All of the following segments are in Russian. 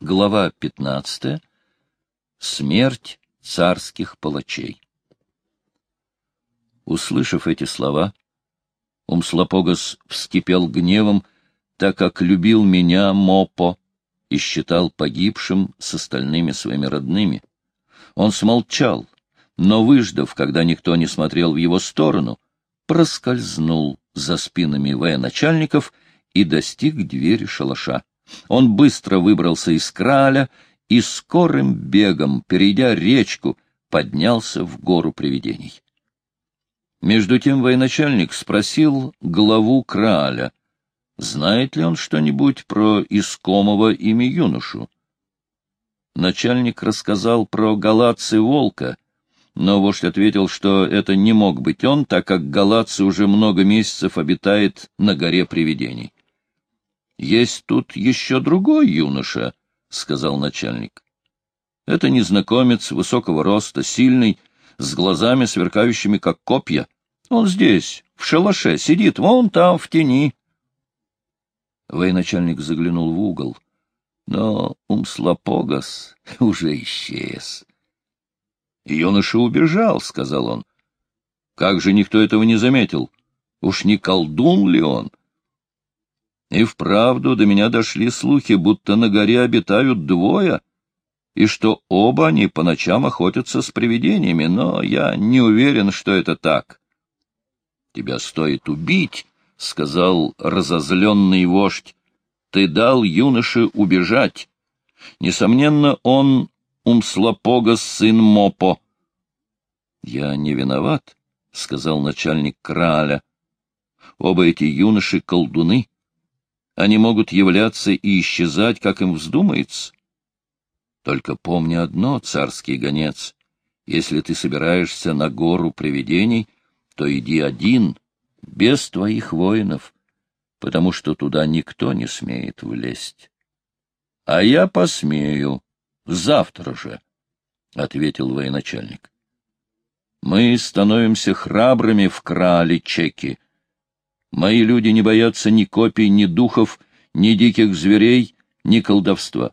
Глава 15. Смерть царских палачей. Услышав эти слова, Умслопогас вскипел гневом, так как любил меня, Мопо, и считал погибшим с остальными своими родными. Он смолчал, но, выждав, когда никто не смотрел в его сторону, проскользнул за спинами военачальников и достиг двери шалаша. Он быстро выбрался из краля и скорым бегом, перейдя речку, поднялся в гору привидений. Между тем военачальник спросил главу краля, знает ли он что-нибудь про искомого ими юношу. Начальник рассказал про галатцы волка, но вождь ответил, что это не мог быть он, так как галатцы уже много месяцев обитает на горе привидений. — Есть тут еще другой юноша, — сказал начальник. — Это незнакомец высокого роста, сильный, с глазами, сверкающими, как копья. Он здесь, в шалаше, сидит, вон там, в тени. Военачальник заглянул в угол, но Умслопогас уже исчез. — Юноша убежал, — сказал он. — Как же никто этого не заметил? Уж не колдун ли он? — и вправду до меня дошли слухи, будто на горе обитают двое, и что оба они по ночам охотятся с привидениями, но я не уверен, что это так. — Тебя стоит убить, — сказал разозленный вождь. — Ты дал юноше убежать. Несомненно, он Умслопога сын Мопо. — Я не виноват, — сказал начальник Краля. — Оба эти юноши — колдуны. Они могут являться и исчезать, как им вздумается. Только помни одно, царский гонец, если ты собираешься на гору привидений, то иди один, без твоих воинов, потому что туда никто не смеет влезть. — А я посмею. Завтра же, — ответил военачальник. — Мы становимся храбрыми в крале чеки, Мои люди не боятся ни копий, ни духов, ни диких зверей, ни колдовства.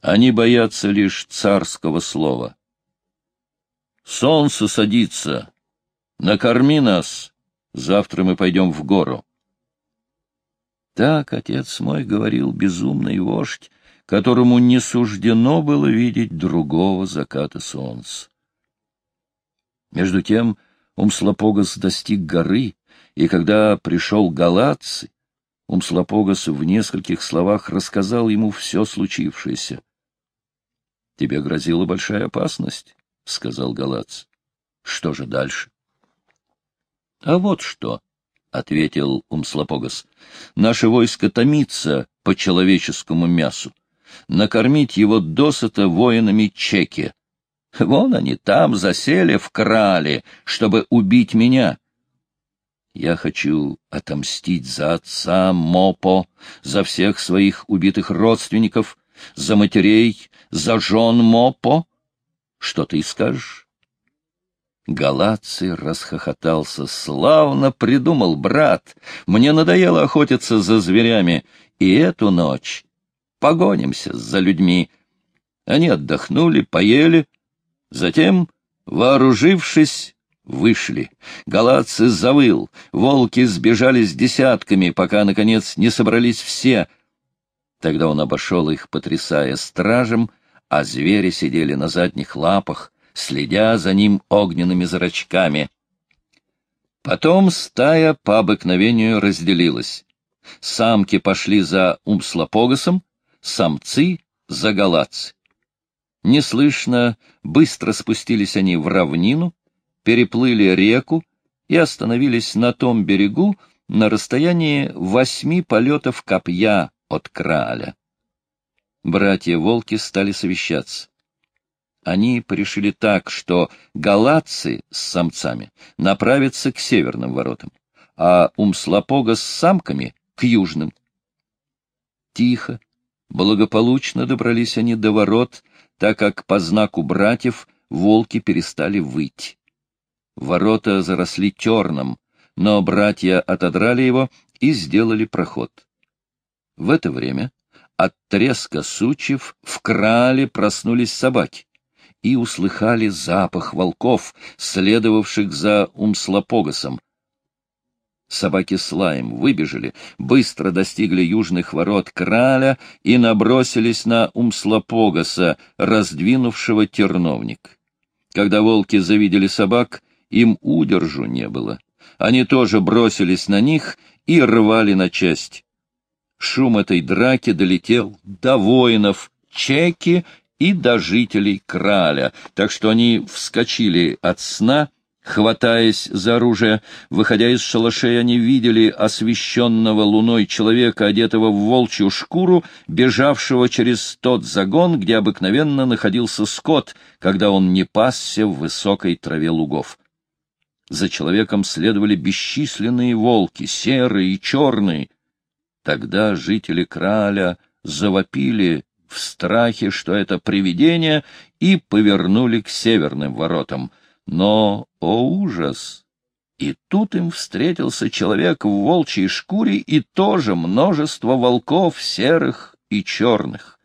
Они боятся лишь царского слова. Солнце садится. Накорми нас. Завтра мы пойдем в гору. Так отец мой говорил безумный вождь, которому не суждено было видеть другого заката солнца. Между тем Умслопогас достиг горы, и когда пришел Галаци, Умслопогас в нескольких словах рассказал ему все случившееся. — Тебе грозила большая опасность, — сказал Галац. — Что же дальше? — А вот что, — ответил Умслопогас. — Наше войско томится по человеческому мясу. Накормить его досыта воинами чеки. Вон они там засели в крале, чтобы убить меня. Я хочу отомстить за отца Мопо, за всех своих убитых родственников, за матерей, за жен Мопо. Что ты скажешь? Галаций расхохотался. Славно придумал, брат. Мне надоело охотиться за зверями. И эту ночь погонимся за людьми. Они отдохнули, поели. Затем, вооружившись, Вышли. Галатцы завыл. Волки сбежали с десятками, пока, наконец, не собрались все. Тогда он обошел их, потрясая стражем, а звери сидели на задних лапах, следя за ним огненными зрачками. Потом стая по обыкновению разделилась. Самки пошли за Умслопогасом, самцы — за галатцы. Неслышно, быстро спустились они в равнину, переплыли реку и остановились на том берегу на расстоянии восьми полетов копья от краля. Братья-волки стали совещаться. Они порешили так, что галатцы с самцами направятся к северным воротам, а Умслопога с самками — к южным. Тихо, благополучно добрались они до ворот, так как по знаку братьев волки перестали выть. Ворота заросли терном, но братья отодрали его и сделали проход. В это время от треска сучьев в крале проснулись собаки и услыхали запах волков, следовавших за Умслопогасом. Собаки с лаем выбежали, быстро достигли южных ворот краля и набросились на Умслопогаса, раздвинувшего терновник. Когда волки завидели собак, им удержу не было. Они тоже бросились на них и рвали на часть. Шум этой драки долетел до воинов Чеки и до жителей Краля, так что они вскочили от сна, хватаясь за оружие. Выходя из шалашей, они видели освещенного луной человека, одетого в волчью шкуру, бежавшего через тот загон, где обыкновенно находился скот, когда он не пасся в высокой траве лугов. За человеком следовали бесчисленные волки, серые и черные. Тогда жители Краля завопили в страхе, что это привидение, и повернули к северным воротам. Но, о ужас! И тут им встретился человек в волчьей шкуре и тоже множество волков серых и черных.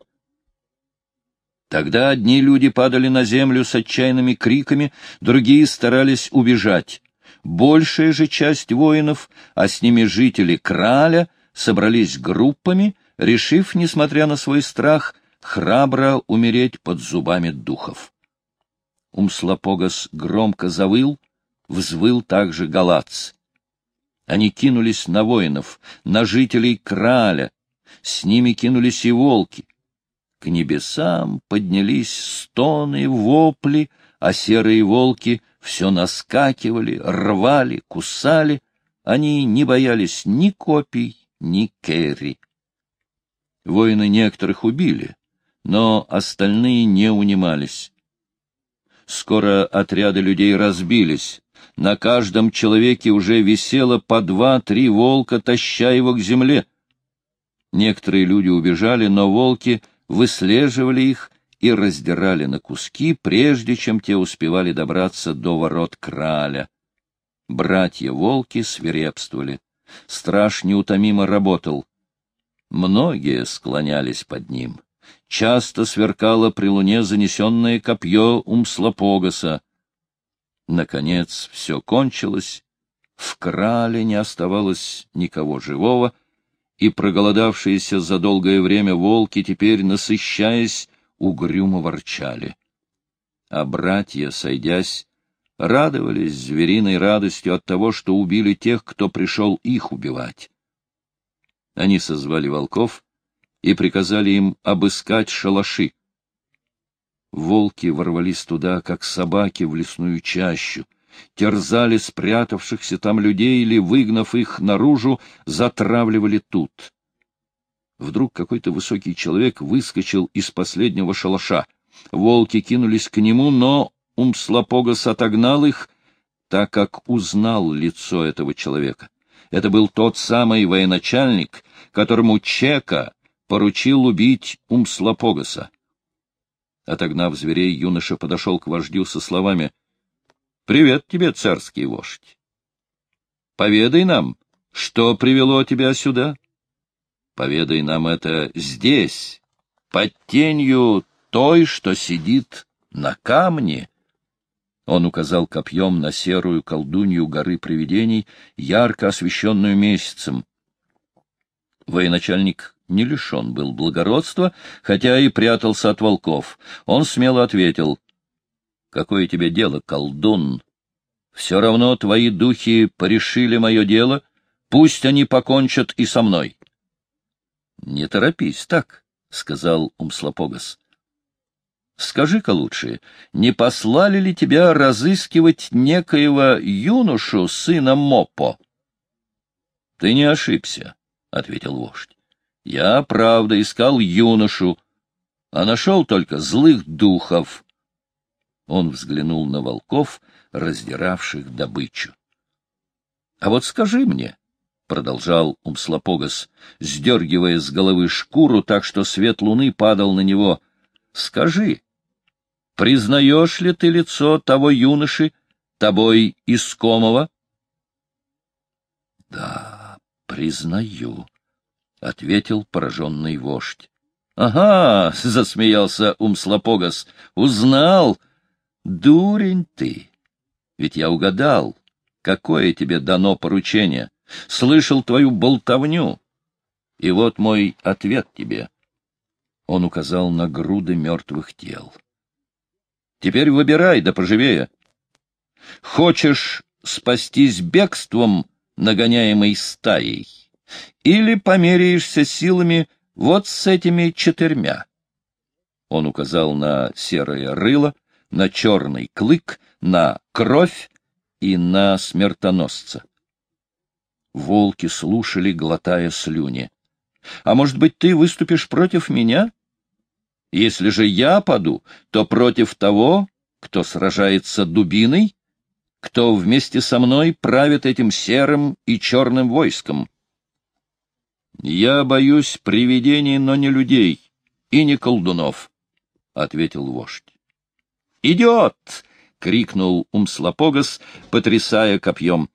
Тогда одни люди падали на землю с отчаянными криками, другие старались убежать. Большая же часть воинов, а с ними жители Краля, собрались группами, решив, несмотря на свой страх, храбро умереть под зубами духов. Умслопогас громко завыл, взвыл также галац. Они кинулись на воинов, на жителей Краля, с ними кинулись и волки. К небесам поднялись стоны, вопли, а серые волки все наскакивали, рвали, кусали. Они не боялись ни копий, ни керри. Воины некоторых убили, но остальные не унимались. Скоро отряды людей разбились. На каждом человеке уже висело по два-три волка, таща его к земле. Некоторые люди убежали, но волки выслеживали их и раздирали на куски, прежде чем те успевали добраться до ворот краля. Братья-волки свирепствовали. Страж неутомимо работал. Многие склонялись под ним. Часто сверкало при луне занесенное копье Умслопогаса. Наконец все кончилось, в крале не оставалось никого живого, и проголодавшиеся за долгое время волки теперь, насыщаясь, угрюмо ворчали. А братья, сойдясь, радовались звериной радостью от того, что убили тех, кто пришел их убивать. Они созвали волков и приказали им обыскать шалаши. Волки ворвались туда, как собаки в лесную чащу, терзали спрятавшихся там людей или, выгнав их наружу, затравливали тут. Вдруг какой-то высокий человек выскочил из последнего шалаша. Волки кинулись к нему, но Умслопогас отогнал их, так как узнал лицо этого человека. Это был тот самый военачальник, которому Чека поручил убить Умслопогаса. Отогнав зверей, юноша подошел к вождю со словами «Привет тебе, царский вождь! Поведай нам, что привело тебя сюда?» Поведай нам это здесь, под тенью той, что сидит на камне. Он указал копьем на серую колдунью горы привидений, ярко освещенную месяцем. Военачальник не лишен был благородства, хотя и прятался от волков. Он смело ответил, — Какое тебе дело, колдун? Все равно твои духи порешили мое дело, пусть они покончат и со мной. — Не торопись так, — сказал Умслопогас. — Скажи-ка лучше, не послали ли тебя разыскивать некоего юношу, сына Мопо? — Ты не ошибся, — ответил вождь. — Я, правда, искал юношу, а нашел только злых духов. Он взглянул на волков, раздиравших добычу. — А вот скажи мне, — продолжал Умслопогас, сдергивая с головы шкуру так, что свет луны падал на него. — Скажи, признаешь ли ты лицо того юноши, тобой искомого? — Да, признаю, — ответил пораженный вождь. Ага, — засмеялся Умслопогас, — узнал. Дурень ты. Ведь я угадал, какое тебе дано поручение. Слышал твою болтовню. И вот мой ответ тебе. Он указал на груды мертвых тел. Теперь выбирай, да поживее. Хочешь спастись бегством, нагоняемой стаей, или померяешься силами вот с этими четырьмя? Он указал на серое рыло, на черный клык, на кровь и на смертоносца. Волки слушали, глотая слюни. — А может быть, ты выступишь против меня? Если же я паду, то против того, кто сражается дубиной, кто вместе со мной правит этим серым и черным войском. Я боюсь привидений, но не людей и не колдунов, — ответил вождь. «Идет!» — крикнул Умслопогас, потрясая копьем.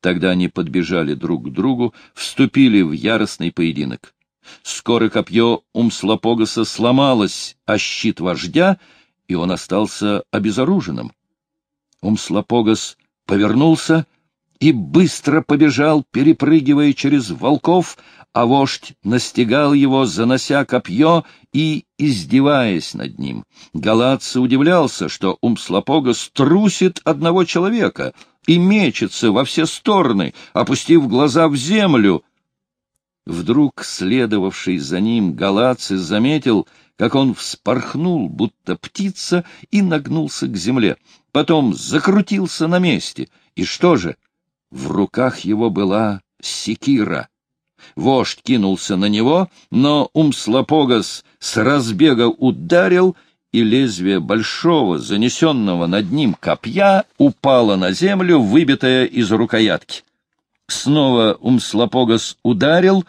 Тогда они подбежали друг к другу, вступили в яростный поединок. Скоро копье Умслопогаса сломалось, а щит вождя, и он остался обезоруженным. Умслопогас повернулся и быстро побежал, перепрыгивая через волков, а вождь настигал его, занося копье и издеваясь над ним. Галатца удивлялся, что Умслопогас трусит одного человека и мечется во все стороны, опустив глаза в землю. Вдруг следовавший за ним Галаций заметил, как он вспорхнул, будто птица, и нагнулся к земле. Потом закрутился на месте. И что же? В руках его была секира. Вождь кинулся на него, но Умслопогас с разбега ударил, и лезвие большого, занесенного над ним копья, упало на землю, выбитое из рукоятки. Снова Умслопогас ударил,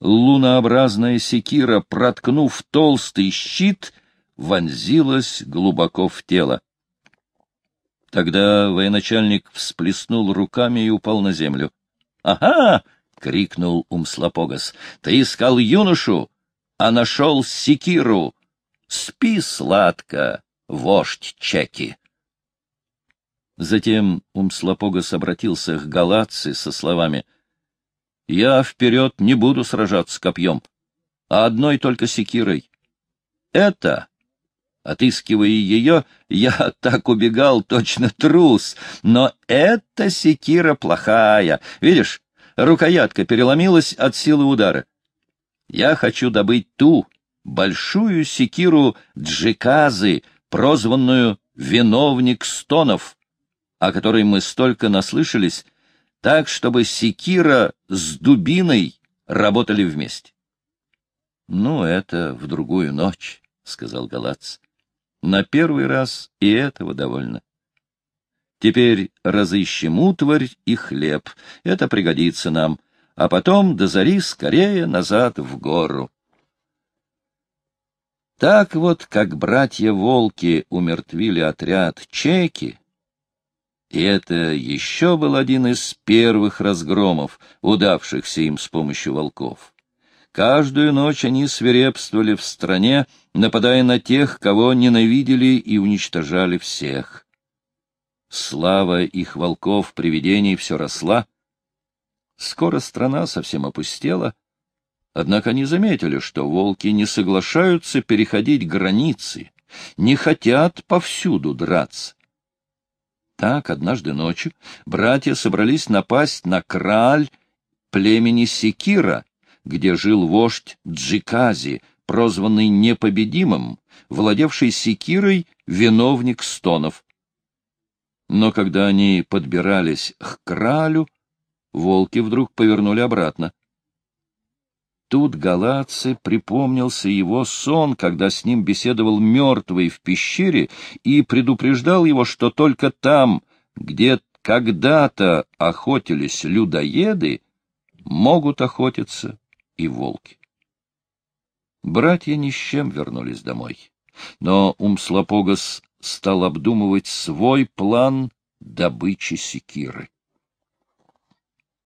лунообразная секира, проткнув толстый щит, вонзилась глубоко в тело. Тогда военачальник всплеснул руками и упал на землю. — Ага! — крикнул Умслопогас. — Ты искал юношу, а нашел секиру. Спи сладко, вождь Чеки. Затем Умслопогас обратился к Галатце со словами — Я вперед не буду сражаться копьем, а одной только секирой. Это, отыскивая ее, я так убегал, точно трус, но эта секира плохая. Видишь, рукоятка переломилась от силы удара. Я хочу добыть ту, большую секиру Джиказы, прозванную «виновник стонов», о которой мы столько наслышались, так, чтобы секира с дубиной работали вместе. — Ну, это в другую ночь, — сказал Галац. — На первый раз и этого довольно. Теперь разыщем утварь и хлеб, это пригодится нам, а потом до зари скорее назад в гору. Так вот, как братья-волки умертвили отряд чеки, и это еще был один из первых разгромов, удавшихся им с помощью волков. Каждую ночь они свирепствовали в стране, нападая на тех, кого ненавидели и уничтожали всех. Слава их волков-привидений все росла. Скоро страна совсем опустела, Однако они заметили, что волки не соглашаются переходить границы, не хотят повсюду драться. Так, однажды ночью братья собрались напасть на краль племени Секира, где жил вождь Джикази, прозванный непобедимым, владевший секирой виновник стонов. Но когда они подбирались к кралю, волки вдруг повернули обратно. Тут Галаци припомнился его сон, когда с ним беседовал мертвый в пещере, и предупреждал его, что только там, где когда-то охотились людоеды, могут охотиться и волки. Братья ни с чем вернулись домой, но Умслопогас стал обдумывать свой план добычи секиры.